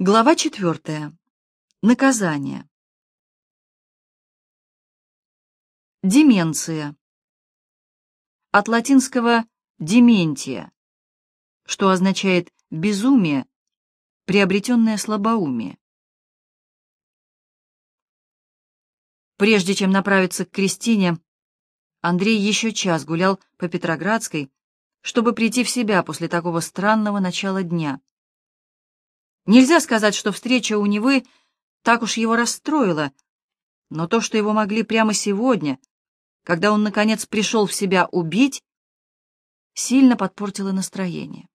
Глава четвертая. Наказание. Деменция. От латинского «дементия», что означает «безумие», приобретенное слабоумие. Прежде чем направиться к Кристине, Андрей еще час гулял по Петроградской, чтобы прийти в себя после такого странного начала дня. Нельзя сказать, что встреча у Невы так уж его расстроила, но то, что его могли прямо сегодня, когда он, наконец, пришел в себя убить, сильно подпортило настроение.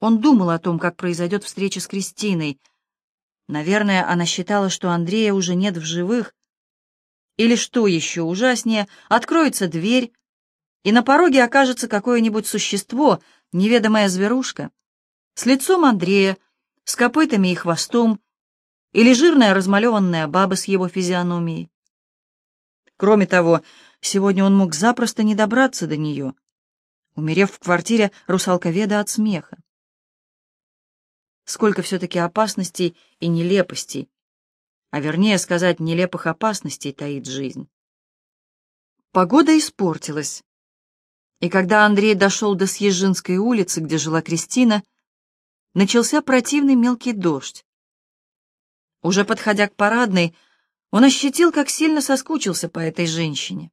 Он думал о том, как произойдет встреча с Кристиной. Наверное, она считала, что Андрея уже нет в живых. Или, что еще ужаснее, откроется дверь, и на пороге окажется какое-нибудь существо, неведомая зверушка, с лицом Андрея, с копытами и хвостом, или жирная размалеванная баба с его физиономией. Кроме того, сегодня он мог запросто не добраться до нее, умерев в квартире русалковеда от смеха. Сколько все-таки опасностей и нелепостей, а вернее сказать, нелепых опасностей таит жизнь. Погода испортилась, и когда Андрей дошел до Съезжинской улицы, где жила Кристина, начался противный мелкий дождь. Уже подходя к парадной, он ощутил, как сильно соскучился по этой женщине.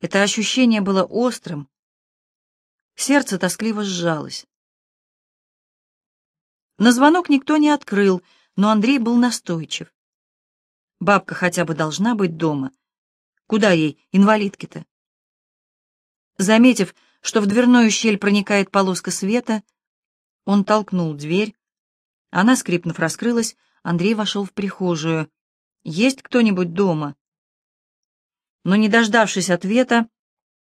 Это ощущение было острым. Сердце тоскливо сжалось. На звонок никто не открыл, но Андрей был настойчив. Бабка хотя бы должна быть дома. Куда ей, инвалидке-то? Заметив, что в дверную щель проникает полоска света, он толкнул дверь. Она, скрипнув, раскрылась. Андрей вошел в прихожую. «Есть кто-нибудь дома?» Но, не дождавшись ответа,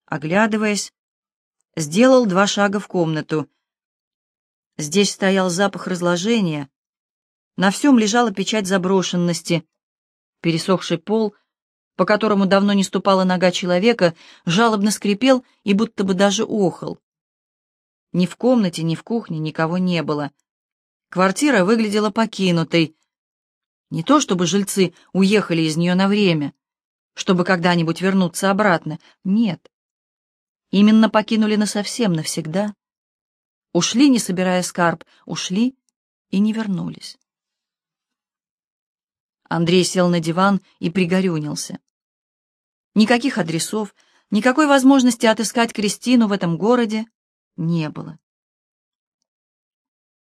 оглядываясь, сделал два шага в комнату. Здесь стоял запах разложения. На всем лежала печать заброшенности. Пересохший пол, по которому давно не ступала нога человека, жалобно скрипел и будто бы даже охал. Ни в комнате, ни в кухне никого не было. Квартира выглядела покинутой. Не то чтобы жильцы уехали из нее на время, чтобы когда-нибудь вернуться обратно. Нет. Именно покинули насовсем, навсегда. Ушли, не собирая скарб, ушли и не вернулись. Андрей сел на диван и пригорюнился. Никаких адресов, никакой возможности отыскать Кристину в этом городе не было.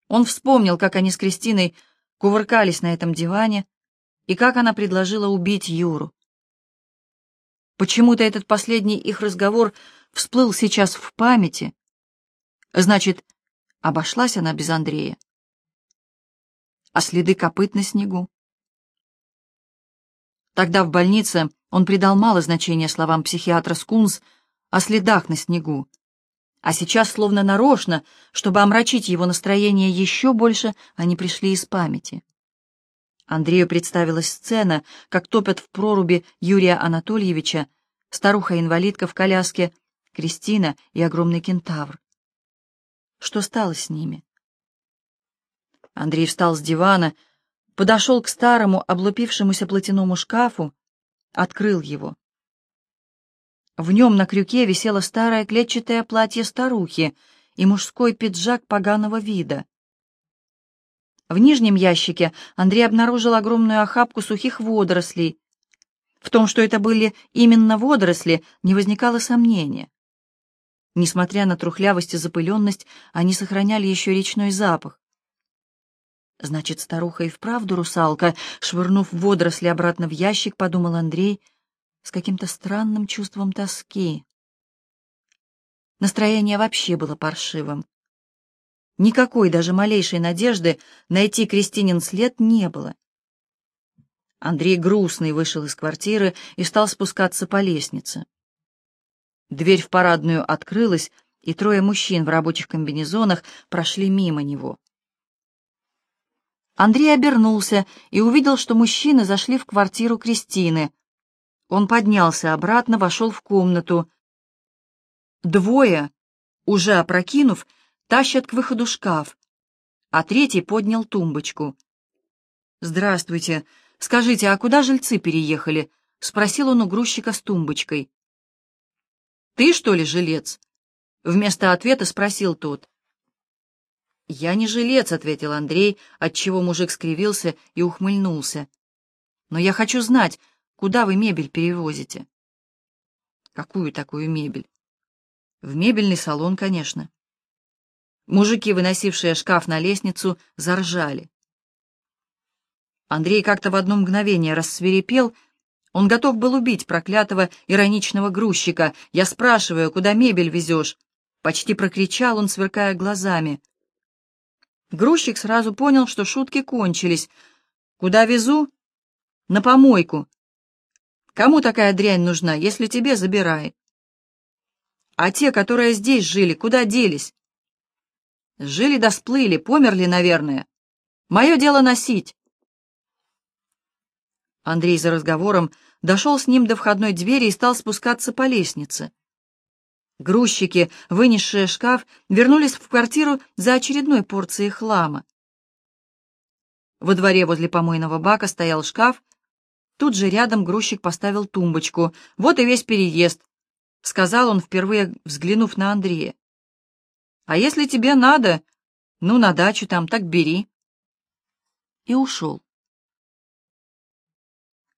Он вспомнил, как они с Кристиной кувыркались на этом диване и как она предложила убить Юру. Почему-то этот последний их разговор всплыл сейчас в памяти. Значит, обошлась она без Андрея. А следы копыт на снегу? Тогда в больнице он придал мало значения словам психиатра Скунс о следах на снегу а сейчас, словно нарочно, чтобы омрачить его настроение еще больше, они пришли из памяти. Андрею представилась сцена, как топят в проруби Юрия Анатольевича, старуха-инвалидка в коляске, Кристина и огромный кентавр. Что стало с ними? Андрей встал с дивана, подошел к старому, облупившемуся платяному шкафу, открыл его. В нем на крюке висело старое клетчатое платье старухи и мужской пиджак поганого вида. В нижнем ящике Андрей обнаружил огромную охапку сухих водорослей. В том, что это были именно водоросли, не возникало сомнения. Несмотря на трухлявость и запыленность, они сохраняли еще речной запах. Значит, старуха и вправду русалка, швырнув водоросли обратно в ящик, подумал Андрей — с каким-то странным чувством тоски. Настроение вообще было паршивым. Никакой даже малейшей надежды найти Кристинин след не было. Андрей грустный вышел из квартиры и стал спускаться по лестнице. Дверь в парадную открылась, и трое мужчин в рабочих комбинезонах прошли мимо него. Андрей обернулся и увидел, что мужчины зашли в квартиру Кристины. Он поднялся обратно, вошел в комнату. Двое, уже опрокинув, тащат к выходу шкаф. а третий поднял тумбочку. «Здравствуйте. Скажите, а куда жильцы переехали?» — спросил он у грузчика с тумбочкой. «Ты, что ли, жилец?» — вместо ответа спросил тот. «Я не жилец», — ответил Андрей, отчего мужик скривился и ухмыльнулся. «Но я хочу знать, куда вы мебель перевозите?» «Какую такую мебель?» «В мебельный салон, конечно». Мужики, выносившие шкаф на лестницу, заржали. Андрей как-то в одно мгновение рассверепел. Он готов был убить проклятого ироничного грузчика. «Я спрашиваю, куда мебель везешь?» Почти прокричал он, сверкая глазами. Грузчик сразу понял, что шутки кончились. «Куда везу?» «На помойку». «Кому такая дрянь нужна? Если тебе, забирай». «А те, которые здесь жили, куда делись?» «Жили да сплыли, померли, наверное. Мое дело носить». Андрей за разговором дошел с ним до входной двери и стал спускаться по лестнице. Грузчики, вынесшие шкаф, вернулись в квартиру за очередной порцией хлама. Во дворе возле помойного бака стоял шкаф. Тут же рядом грузчик поставил тумбочку. «Вот и весь переезд», — сказал он, впервые взглянув на Андрея. «А если тебе надо, ну, на дачу там, так бери». И ушел.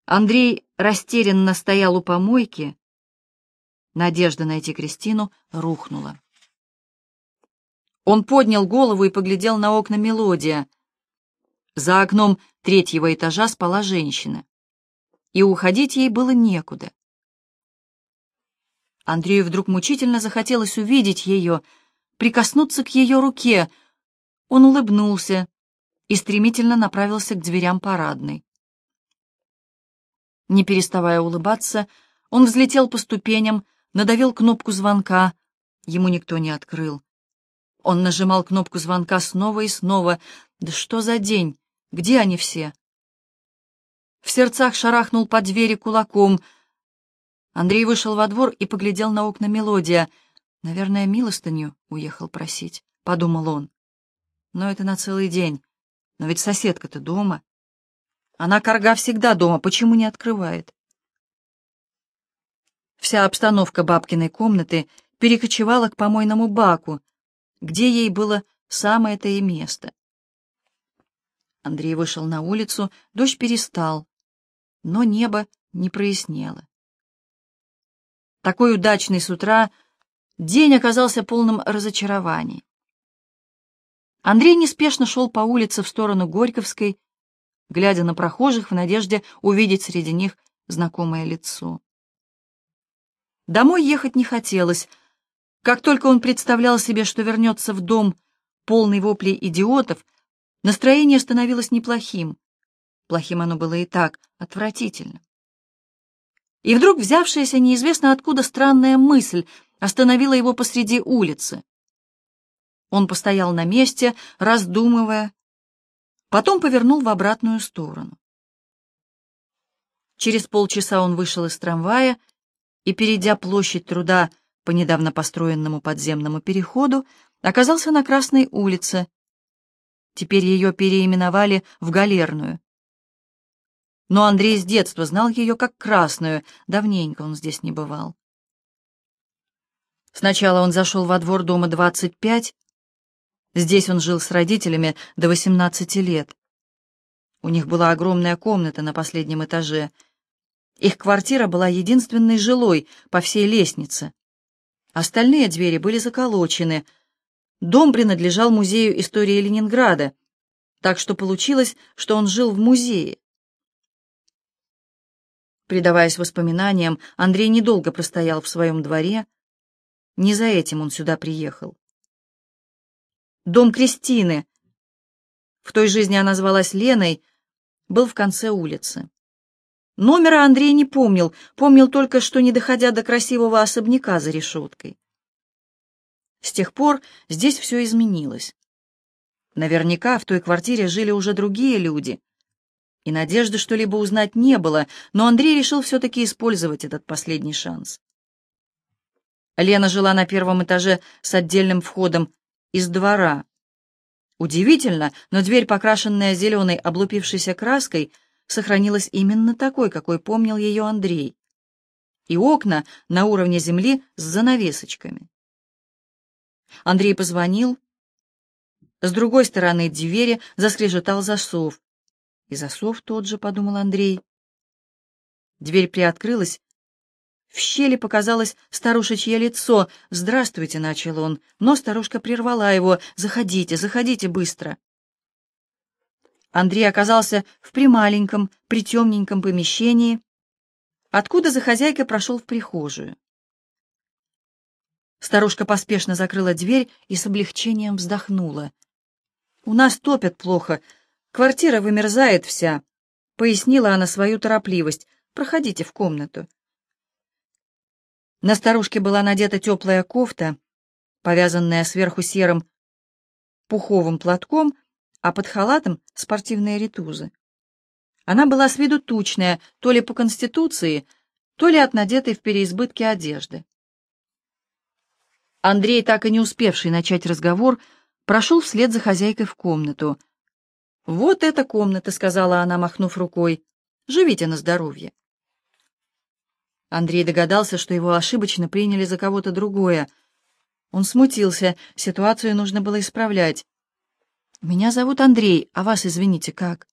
Андрей растерянно стоял у помойки, Надежда найти Кристину рухнула. Он поднял голову и поглядел на окна мелодия. За окном третьего этажа спала женщина, и уходить ей было некуда. Андрею вдруг мучительно захотелось увидеть ее, прикоснуться к ее руке. Он улыбнулся и стремительно направился к дверям парадной. Не переставая улыбаться, он взлетел по ступеням, надавил кнопку звонка. Ему никто не открыл. Он нажимал кнопку звонка снова и снова. Да что за день? Где они все? В сердцах шарахнул по двери кулаком. Андрей вышел во двор и поглядел на окна мелодия. «Наверное, милостыню уехал просить», — подумал он. «Но это на целый день. Но ведь соседка-то дома. Она, корга, всегда дома. Почему не открывает?» Вся обстановка бабкиной комнаты перекочевала к помойному баку, где ей было самое-то и место. Андрей вышел на улицу, дождь перестал, но небо не прояснело. Такой удачный с утра день оказался полным разочарований. Андрей неспешно шел по улице в сторону Горьковской, глядя на прохожих в надежде увидеть среди них знакомое лицо. Домой ехать не хотелось. Как только он представлял себе, что вернется в дом, полный воплей идиотов, настроение становилось неплохим. Плохим оно было и так, отвратительно. И вдруг взявшаяся неизвестно откуда странная мысль остановила его посреди улицы. Он постоял на месте, раздумывая, потом повернул в обратную сторону. Через полчаса он вышел из трамвая и, перейдя площадь труда по недавно построенному подземному переходу, оказался на Красной улице. Теперь ее переименовали в Галерную. Но Андрей с детства знал ее как Красную, давненько он здесь не бывал. Сначала он зашел во двор дома 25. Здесь он жил с родителями до 18 лет. У них была огромная комната на последнем этаже — их квартира была единственной жилой по всей лестнице. Остальные двери были заколочены. Дом принадлежал Музею истории Ленинграда, так что получилось, что он жил в музее. Предаваясь воспоминаниям, Андрей недолго простоял в своем дворе. Не за этим он сюда приехал. Дом Кристины, в той жизни она звалась Леной, был в конце улицы. Номера Андрей не помнил, помнил только, что не доходя до красивого особняка за решеткой. С тех пор здесь все изменилось. Наверняка в той квартире жили уже другие люди. И надежды что-либо узнать не было, но Андрей решил все-таки использовать этот последний шанс. Лена жила на первом этаже с отдельным входом из двора. Удивительно, но дверь, покрашенная зеленой облупившейся краской, сохранилась именно такой, какой помнил ее Андрей. И окна на уровне земли с занавесочками. Андрей позвонил. С другой стороны двери заскрежетал засов. И засов тот же, — подумал Андрей. Дверь приоткрылась. В щели показалось старушечье лицо. «Здравствуйте», — начал он, но старушка прервала его. «Заходите, заходите быстро». Андрей оказался в прималеньком, притемненьком помещении, откуда за хозяйкой прошел в прихожую. Старушка поспешно закрыла дверь и с облегчением вздохнула. «У нас топят плохо, квартира вымерзает вся», — пояснила она свою торопливость. «Проходите в комнату». На старушке была надета теплая кофта, повязанная сверху серым пуховым платком, а под халатом спортивные ритузы. Она была с виду тучная, то ли по конституции, то ли от надетой в переизбытке одежды. Андрей, так и не успевший начать разговор, прошел вслед за хозяйкой в комнату. «Вот эта комната», — сказала она, махнув рукой. «Живите на здоровье». Андрей догадался, что его ошибочно приняли за кого-то другое. Он смутился, ситуацию нужно было исправлять. «Меня зовут Андрей, а вас, извините, как?»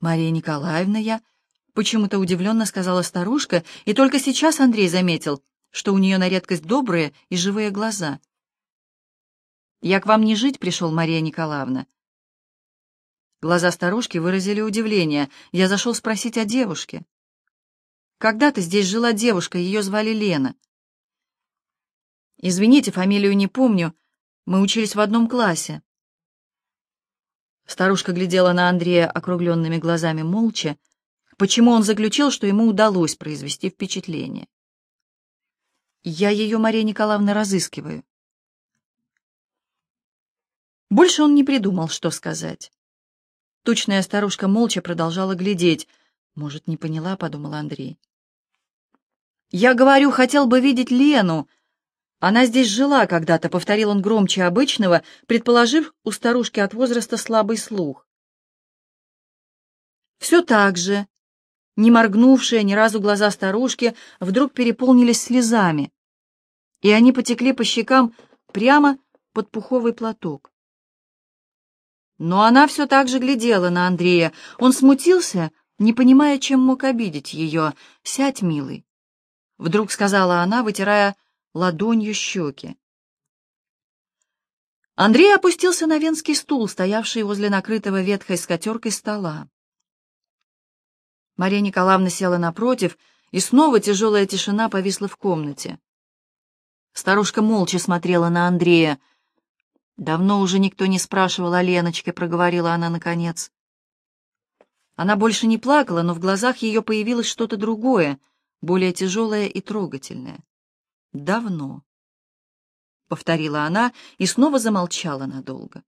«Мария Николаевна я», — почему-то удивленно сказала старушка, и только сейчас Андрей заметил, что у нее на редкость добрые и живые глаза. «Я к вам не жить пришел, Мария Николаевна». Глаза старушки выразили удивление. Я зашел спросить о девушке. «Когда-то здесь жила девушка, ее звали Лена». «Извините, фамилию не помню. Мы учились в одном классе». Старушка глядела на Андрея округленными глазами молча, почему он заключил, что ему удалось произвести впечатление. Я ее, Мария Николаевна, разыскиваю. Больше он не придумал, что сказать. Тучная старушка молча продолжала глядеть. Может, не поняла, подумал Андрей. Я говорю, хотел бы видеть Лену. Она здесь жила когда-то, повторил он громче обычного, предположив у старушки от возраста слабый слух. Все так же, не моргнувшие ни разу глаза старушки вдруг переполнились слезами, и они потекли по щекам прямо под пуховый платок. Но она все так же глядела на Андрея. Он смутился, не понимая, чем мог обидеть ее. «Сядь, милый», — вдруг сказала она, вытирая ладонью щеки. Андрей опустился на венский стул, стоявший возле накрытого ветхой скатеркой стола. Мария Николаевна села напротив, и снова тяжелая тишина повисла в комнате. Старушка молча смотрела на Андрея. «Давно уже никто не спрашивал о Леночке», — проговорила она наконец. Она больше не плакала, но в глазах ее появилось что-то другое, более тяжелое и трогательное. «Давно», — повторила она и снова замолчала надолго.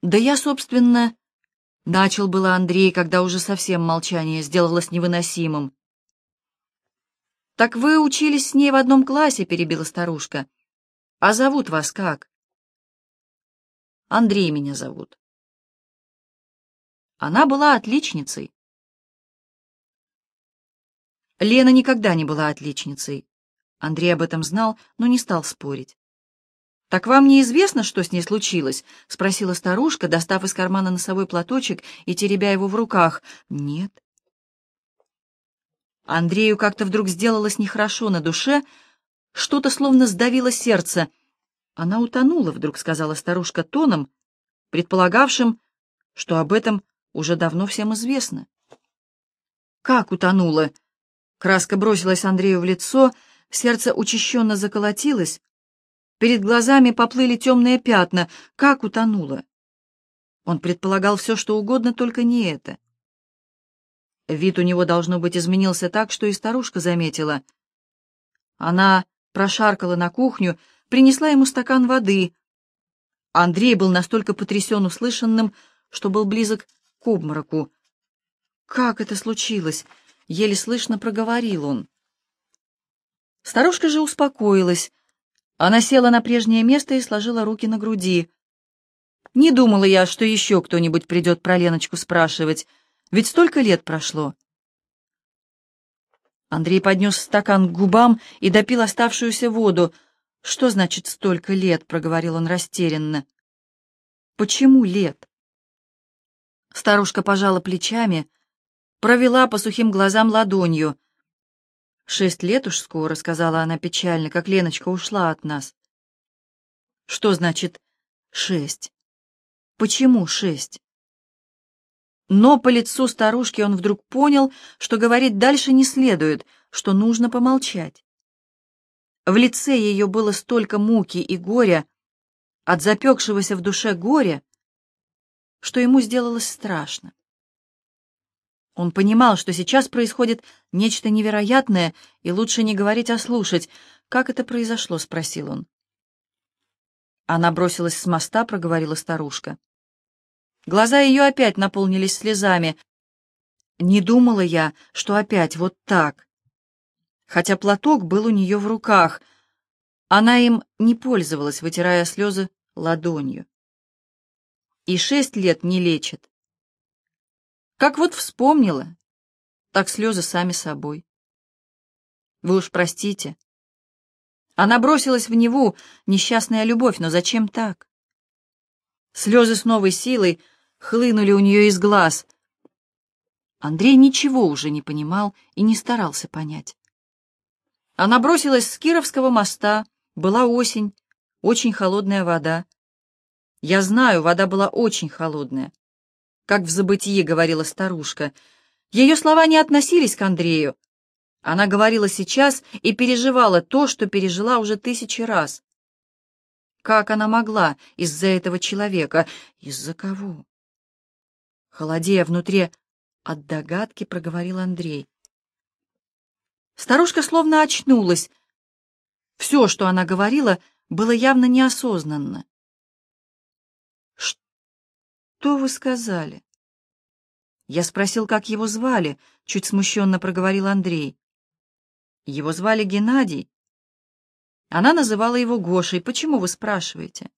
«Да я, собственно, Начал было Андрей, когда уже совсем молчание сделалось невыносимым. «Так вы учились с ней в одном классе», — перебила старушка. «А зовут вас как?» «Андрей меня зовут». Она была отличницей. Лена никогда не была отличницей. Андрей об этом знал, но не стал спорить. «Так вам неизвестно, что с ней случилось?» — спросила старушка, достав из кармана носовой платочек и теребя его в руках. «Нет». Андрею как-то вдруг сделалось нехорошо на душе, что-то словно сдавило сердце. «Она утонула», — вдруг сказала старушка тоном, предполагавшим, что об этом уже давно всем известно. «Как утонула?» Краска бросилась Андрею в лицо, сердце учащенно заколотилось, Перед глазами поплыли темные пятна. Как утонула? Он предполагал все, что угодно, только не это. Вид у него, должно быть, изменился так, что и старушка заметила. Она прошаркала на кухню, принесла ему стакан воды. Андрей был настолько потрясен услышанным, что был близок к обмороку. «Как это случилось?» — еле слышно проговорил он. Старушка же успокоилась. Она села на прежнее место и сложила руки на груди. Не думала я, что еще кто-нибудь придет про Леночку спрашивать, ведь столько лет прошло. Андрей поднес стакан к губам и допил оставшуюся воду. «Что значит столько лет?» — проговорил он растерянно. «Почему лет?» Старушка пожала плечами, провела по сухим глазам ладонью. «Шесть лет уж скоро», — сказала она печально, как Леночка ушла от нас. «Что значит шесть? Почему шесть?» Но по лицу старушки он вдруг понял, что говорить дальше не следует, что нужно помолчать. В лице ее было столько муки и горя, от запекшегося в душе горя, что ему сделалось страшно. Он понимал, что сейчас происходит нечто невероятное, и лучше не говорить, а слушать. «Как это произошло?» — спросил он. Она бросилась с моста, проговорила старушка. Глаза ее опять наполнились слезами. Не думала я, что опять вот так. Хотя платок был у нее в руках, она им не пользовалась, вытирая слезы ладонью. И шесть лет не лечит. Как вот вспомнила, так слезы сами собой. Вы уж простите. Она бросилась в Неву, несчастная любовь, но зачем так? Слезы с новой силой хлынули у нее из глаз. Андрей ничего уже не понимал и не старался понять. Она бросилась с Кировского моста, была осень, очень холодная вода. Я знаю, вода была очень холодная. Как в забытии говорила старушка. Ее слова не относились к Андрею. Она говорила сейчас и переживала то, что пережила уже тысячи раз. Как она могла из-за этого человека? Из-за кого? Холодея внутри от догадки, проговорил Андрей. Старушка словно очнулась. Все, что она говорила, было явно неосознанно. «Что вы сказали?» Я спросил, как его звали, чуть смущенно проговорил Андрей. Его звали Геннадий. Она называла его Гошей. Почему вы спрашиваете?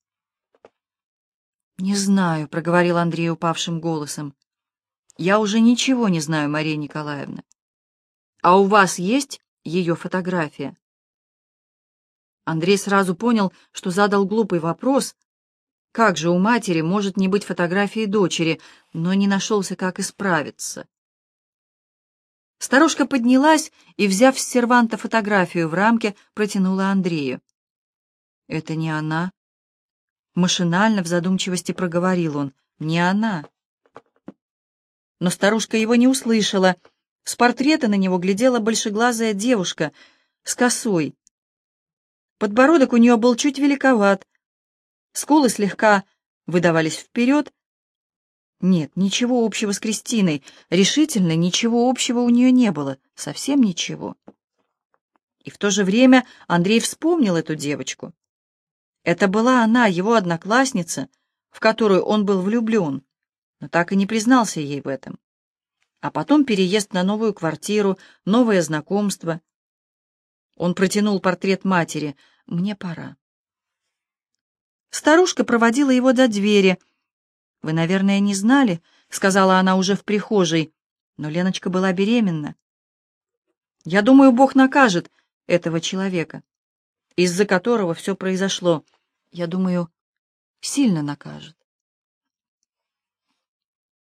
«Не знаю», — проговорил Андрей упавшим голосом. «Я уже ничего не знаю, Мария Николаевна. А у вас есть ее фотография?» Андрей сразу понял, что задал глупый вопрос. Как же у матери может не быть фотографии дочери, но не нашелся, как исправиться. Старушка поднялась и, взяв с серванта фотографию в рамке, протянула Андрею. «Это не она», Машинально в задумчивости проговорил он. «Не она». Но старушка его не услышала. С портрета на него глядела большеглазая девушка с косой. Подбородок у нее был чуть великоват. Скулы слегка выдавались вперед. Нет, ничего общего с Кристиной. Решительно ничего общего у нее не было. Совсем ничего. И в то же время Андрей вспомнил эту девочку. Это была она, его одноклассница, в которую он был влюблен, но так и не признался ей в этом. А потом переезд на новую квартиру, новое знакомство. Он протянул портрет матери. «Мне пора». Старушка проводила его до двери. «Вы, наверное, не знали», — сказала она уже в прихожей, но Леночка была беременна. «Я думаю, Бог накажет этого человека, из-за которого все произошло», я думаю, сильно накажет.